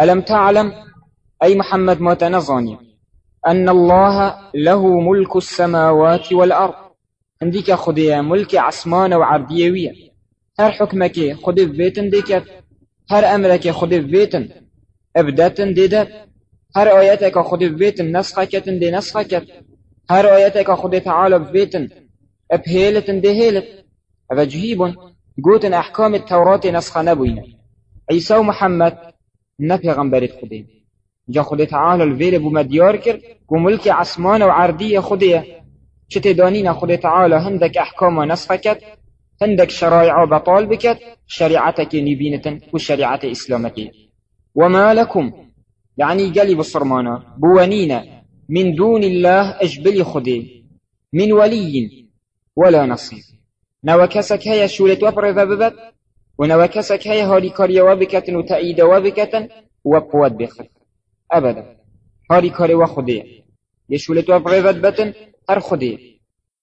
ألم تعلم؟ أي محمد ما تنظاني أن الله له ملك السماوات والأرض. عندك خدي ملك عسمان وعرديوية هر حكمك خدي بيتن ديكت. هر أمرك خدي بيتن إبدتن ديدت. هر آياتك خدي بيتن نسخكتن دي نسخكت. هر آياتك خدي تعالى بيتن إبهيلتن دي هيلت. فجهيب قوتن أحكام التوراة نسخ نبوين عيسى ومحمد نبي غنبرت خدي جا خدي تعالى الفيل بو مديار كر وملك عسمان وعردية خديه شتي دانين خدي تعالى هندك أحكام نسخكت هندك شرائع بطال بكت شريعتك نبينة وشريعة إسلامك وما لكم يعني قلب الصرمانة بوانينا من دون الله أجبلي خدي من ولي ولا نصير نوكسك هيا شولت وبر ببت ونوكسك هيا هاري كاريا وبكتن وتأييد وبكتن وقوات بخر. أبدا. هاري كاري وخدي يشولت وبر ببتن هر خدي